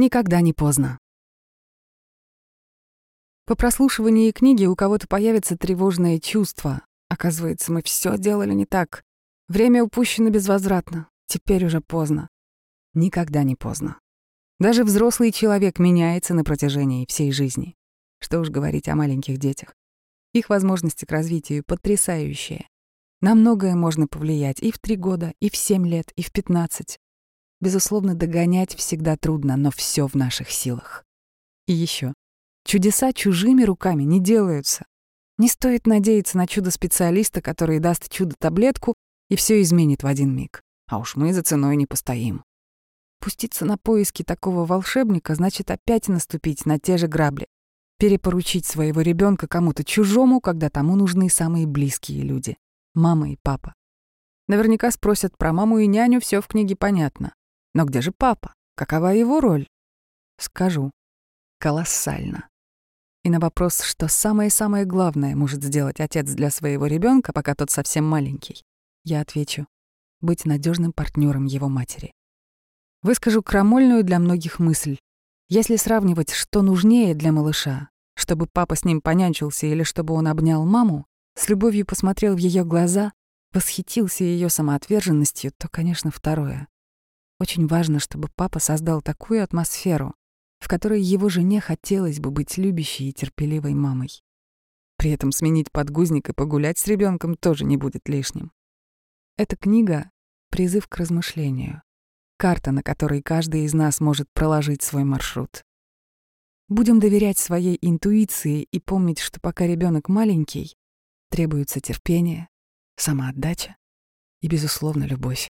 Никогда не поздно. По прослушивании книги у кого-то появится тревожное чувство. Оказывается, мы все делали не так. Время упущено безвозвратно. Теперь уже поздно. Никогда не поздно. Даже взрослый человек меняется на протяжении всей жизни. Что уж говорить о маленьких детях. Их возможности к развитию потрясающие. На многое можно повлиять и в три года, и в семь лет, и в пятнадцать. Безусловно, догонять всегда трудно, но все в наших силах. И еще. Чудеса чужими руками не делаются. Не стоит надеяться на чудо специалиста, который даст чудо-таблетку и все изменит в один миг. А уж мы за ценой не постоим. Пуститься на поиски такого волшебника значит опять наступить на те же грабли. Перепоручить своего ребенка кому-то чужому, когда тому нужны самые близкие люди — мама и папа. Наверняка спросят про маму и няню, все в книге понятно. Но где же папа? Какова его роль? Скажу. Колоссально. И на вопрос, что самое-самое главное может сделать отец для своего ребенка, пока тот совсем маленький, я отвечу — быть надежным партнером его матери. Выскажу крамольную для многих мысль. Если сравнивать, что нужнее для малыша, чтобы папа с ним понянчился или чтобы он обнял маму, с любовью посмотрел в ее глаза, восхитился ее самоотверженностью, то, конечно, второе. Очень важно, чтобы папа создал такую атмосферу, в которой его жене хотелось бы быть любящей и терпеливой мамой. При этом сменить подгузник и погулять с ребенком тоже не будет лишним. Эта книга — призыв к размышлению, карта, на которой каждый из нас может проложить свой маршрут. Будем доверять своей интуиции и помнить, что пока ребенок маленький, требуется терпение, самоотдача и, безусловно, любовь.